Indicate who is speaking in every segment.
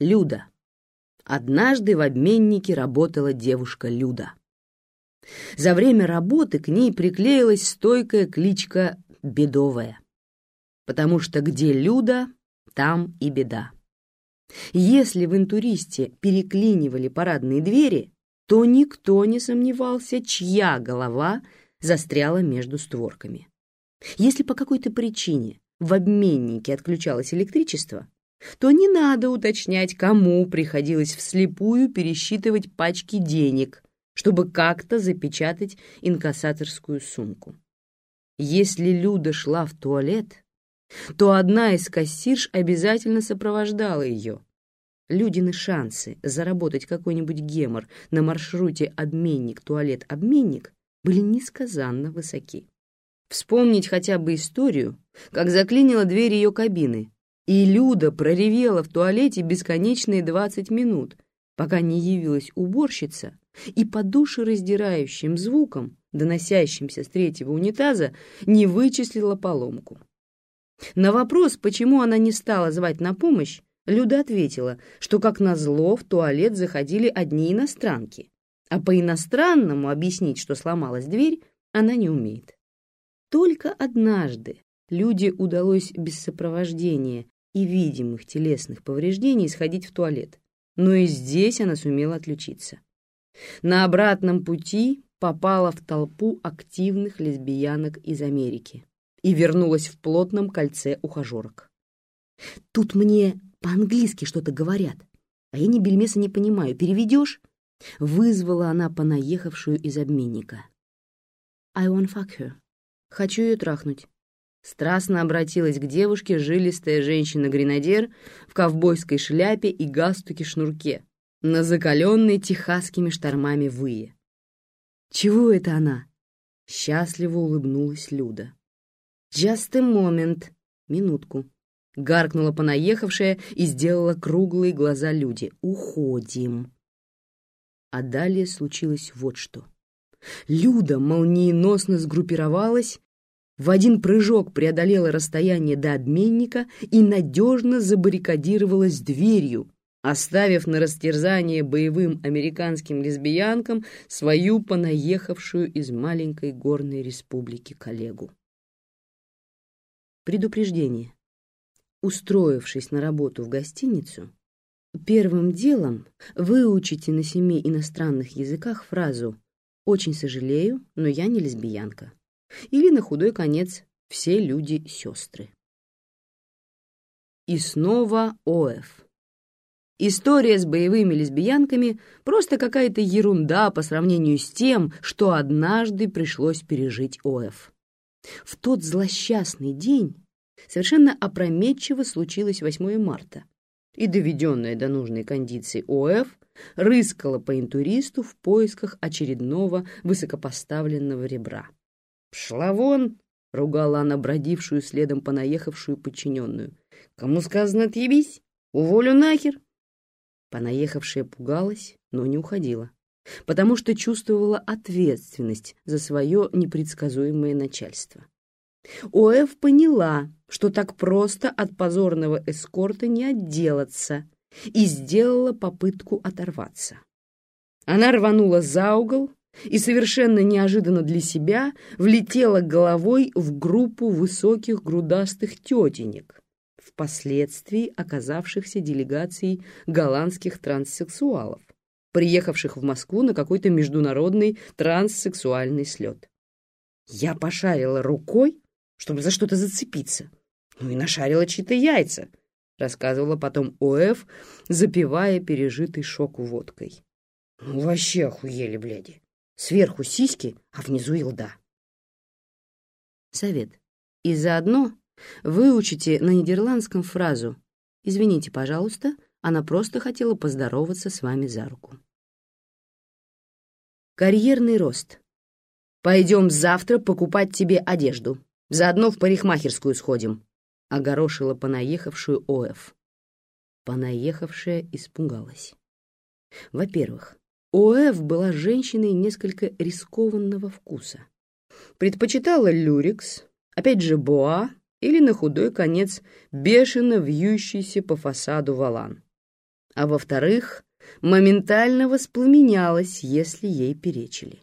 Speaker 1: Люда. Однажды в обменнике работала девушка Люда. За время работы к ней приклеилась стойкая кличка «Бедовая», потому что где Люда, там и беда. Если в интуристе переклинивали парадные двери, то никто не сомневался, чья голова застряла между створками. Если по какой-то причине в обменнике отключалось электричество, то не надо уточнять, кому приходилось вслепую пересчитывать пачки денег, чтобы как-то запечатать инкассаторскую сумку. Если Люда шла в туалет, то одна из кассирш обязательно сопровождала ее. Людины шансы заработать какой-нибудь гемор на маршруте обменник-туалет-обменник были несказанно высоки. Вспомнить хотя бы историю, как заклинила дверь ее кабины, и Люда проревела в туалете бесконечные двадцать минут, пока не явилась уборщица и по душераздирающим звуком, доносящимся с третьего унитаза, не вычислила поломку. На вопрос, почему она не стала звать на помощь, Люда ответила, что, как назло, в туалет заходили одни иностранки, а по-иностранному объяснить, что сломалась дверь, она не умеет. Только однажды Люде удалось без сопровождения и видимых телесных повреждений сходить в туалет, но и здесь она сумела отключиться. На обратном пути попала в толпу активных лесбиянок из Америки и вернулась в плотном кольце ухажерок. «Тут мне по-английски что-то говорят, а я ни бельмеса не понимаю. Переведешь?» Вызвала она понаехавшую из обменника. «I want fuck her». «Хочу ее трахнуть». Страстно обратилась к девушке жилистая женщина-гренадер в ковбойской шляпе и галстуке-шнурке, на закаленной техасскими штормами вые. «Чего это она?» Счастливо улыбнулась Люда. «Just a moment!» Минутку. Гаркнула понаехавшая и сделала круглые глаза люди. «Уходим!» А далее случилось вот что. Люда молниеносно сгруппировалась в один прыжок преодолела расстояние до обменника и надежно забаррикадировалась дверью, оставив на растерзание боевым американским лесбиянкам свою понаехавшую из маленькой горной республики коллегу. Предупреждение. Устроившись на работу в гостиницу, первым делом выучите на семи иностранных языках фразу «Очень сожалею, но я не лесбиянка» или на худой конец все люди сестры. И снова ОФ. История с боевыми лесбиянками просто какая-то ерунда по сравнению с тем, что однажды пришлось пережить ОФ. В тот злосчастный день совершенно опрометчиво случилось 8 марта, и доведенная до нужной кондиции ОФ рыскала по интуристу в поисках очередного высокопоставленного ребра. «Пшла вон!» — ругала она бродившую следом понаехавшую подчиненную. «Кому сказано отъебись? Уволю нахер!» Понаехавшая пугалась, но не уходила, потому что чувствовала ответственность за свое непредсказуемое начальство. ОФ поняла, что так просто от позорного эскорта не отделаться, и сделала попытку оторваться. Она рванула за угол, и совершенно неожиданно для себя влетела головой в группу высоких грудастых тетенек, впоследствии оказавшихся делегацией голландских транссексуалов, приехавших в Москву на какой-то международный транссексуальный слет. Я пошарила рукой, чтобы за что-то зацепиться, ну и нашарила чьи-то яйца, рассказывала потом ОФ, запивая пережитый шок водкой. Ну вообще охуели, бляди. Сверху сиськи, а внизу елда. Совет. И заодно выучите на нидерландском фразу «Извините, пожалуйста, она просто хотела поздороваться с вами за руку». Карьерный рост. «Пойдем завтра покупать тебе одежду. Заодно в парикмахерскую сходим», — огорошила понаехавшую ОФ. Понаехавшая испугалась. Во-первых, ОФ была женщиной несколько рискованного вкуса. Предпочитала люрикс, опять же боа или на худой конец бешено вьющийся по фасаду валан. а во-вторых, моментально воспламенялась, если ей перечили.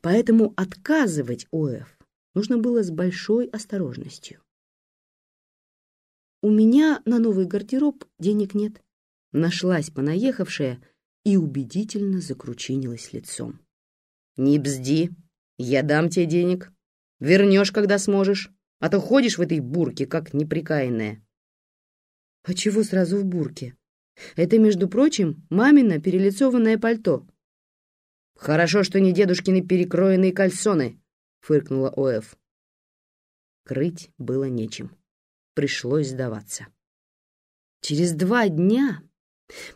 Speaker 1: Поэтому отказывать ОФ нужно было с большой осторожностью. «У меня на новый гардероб денег нет», — нашлась понаехавшая и убедительно закручинилась лицом. «Не бзди, я дам тебе денег. Вернешь, когда сможешь, а то ходишь в этой бурке, как неприкаянная». «А чего сразу в бурке? Это, между прочим, мамино перелицованное пальто». «Хорошо, что не дедушкины перекроенные кальсоны», — фыркнула Оэф. Крыть было нечем. Пришлось сдаваться. Через два дня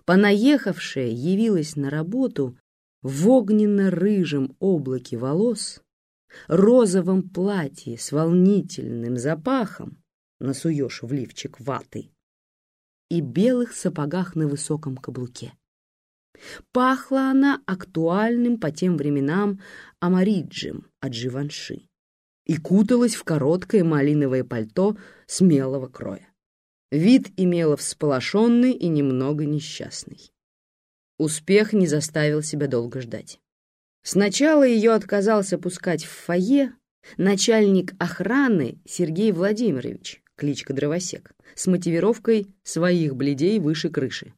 Speaker 1: понаехавшая явилась на работу в огненно-рыжем облаке волос, розовом платье с волнительным запахом, насуешь в лифчик ваты, и белых сапогах на высоком каблуке. Пахла она актуальным по тем временам амариджем от Живанши и куталась в короткое малиновое пальто смелого кроя. Вид имела всполошенный и немного несчастный. Успех не заставил себя долго ждать. Сначала ее отказался пускать в фойе начальник охраны Сергей Владимирович, кличка Дровосек, с мотивировкой своих бледей выше крыши.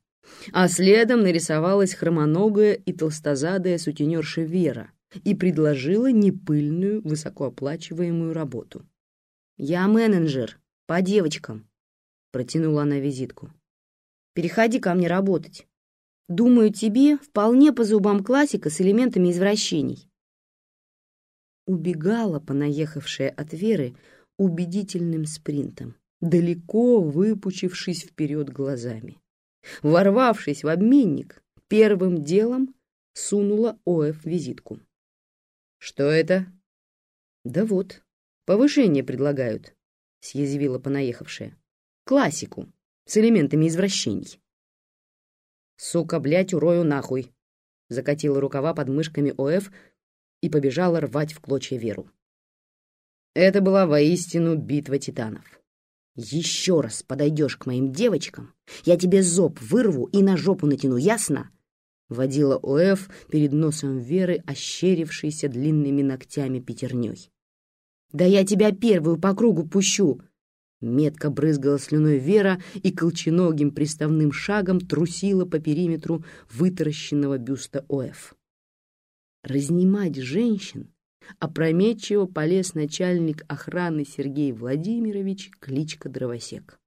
Speaker 1: А следом нарисовалась хромоногая и толстозадая сутенерша Вера и предложила непыльную, высокооплачиваемую работу. «Я менеджер, по девочкам», — протянула она визитку. «Переходи ко мне работать. Думаю, тебе вполне по зубам классика с элементами извращений». Убегала понаехавшая от Веры убедительным спринтом, далеко выпучившись вперед глазами. Ворвавшись в обменник, первым делом сунула ОФ визитку. «Что это?» «Да вот, повышение предлагают», — съязвила понаехавшая. «Классику, с элементами извращений». «Сука, блядь, урою нахуй!» Закатила рукава под мышками ОФ и побежала рвать в клочья Веру. Это была воистину битва титанов. Еще раз подойдешь к моим девочкам, я тебе зоб вырву и на жопу натяну, ясно? Водила ОФ перед носом Веры, ощерившейся длинными ногтями пятерней. «Да я тебя первую по кругу пущу!» Метко брызгала слюной Вера и колченогим приставным шагом трусила по периметру вытаращенного бюста ОФ. Разнимать женщин опрометчиво полез начальник охраны Сергей Владимирович, кличка Дровосек.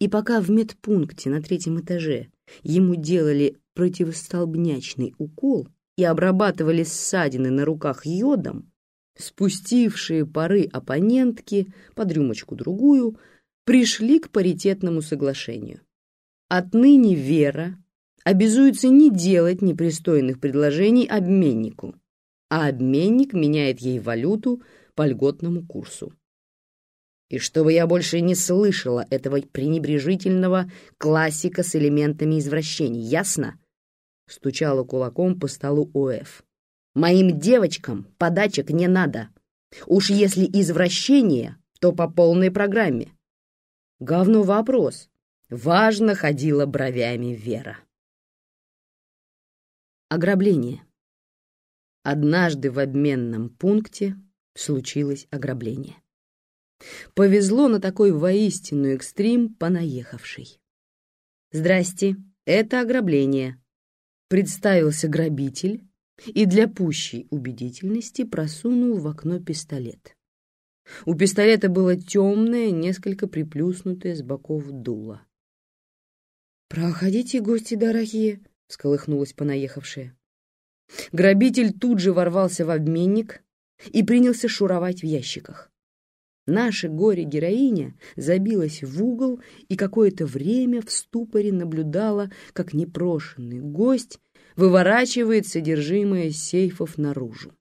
Speaker 1: И пока в медпункте на третьем этаже ему делали противостолбнячный укол и обрабатывали ссадины на руках йодом, спустившие пары оппонентки под рюмочку-другую пришли к паритетному соглашению. Отныне Вера обязуется не делать непристойных предложений обменнику, а обменник меняет ей валюту по льготному курсу. И чтобы я больше не слышала этого пренебрежительного классика с элементами извращений, ясно? Стучала кулаком по столу ОФ. Моим девочкам подачек не надо. Уж если извращение, то по полной программе. Говно вопрос. Важно ходила бровями Вера. Ограбление. Однажды в обменном пункте случилось ограбление. Повезло на такой воистину экстрим понаехавший. «Здрасте, это ограбление», — представился грабитель и для пущей убедительности просунул в окно пистолет. У пистолета было темное, несколько приплюснутое с боков дуло. «Проходите, гости дорогие», — всколыхнулась понаехавшая. Грабитель тут же ворвался в обменник и принялся шуровать в ящиках. Наша горе-героиня забилась в угол и какое-то время в ступоре наблюдала, как непрошенный гость выворачивает содержимое сейфов наружу.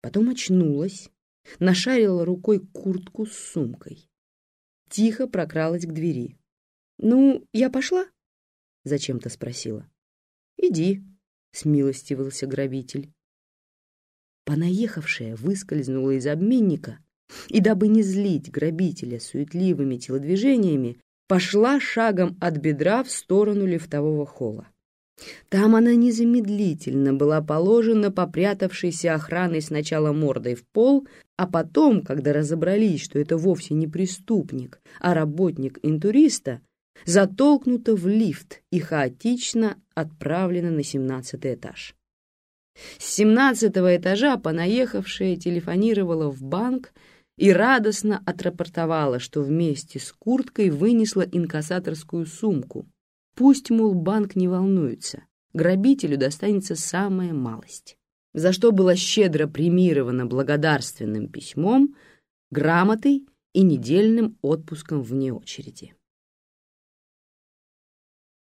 Speaker 1: Потом очнулась, нашарила рукой куртку с сумкой. Тихо прокралась к двери. «Ну, я пошла?» — зачем-то спросила. «Иди», смилостивился грабитель. Понаехавшая выскользнула из обменника и, дабы не злить грабителя суетливыми телодвижениями, пошла шагом от бедра в сторону лифтового холла. Там она незамедлительно была положена попрятавшейся охраной сначала мордой в пол, а потом, когда разобрались, что это вовсе не преступник, а работник интуриста, затолкнута в лифт и хаотично отправлена на семнадцатый этаж. С семнадцатого этажа понаехавшая телефонировала в банк и радостно отрапортовала, что вместе с курткой вынесла инкассаторскую сумку. Пусть, мол, банк не волнуется, грабителю достанется самая малость. За что была щедро премирована благодарственным письмом, грамотой и недельным отпуском вне очереди.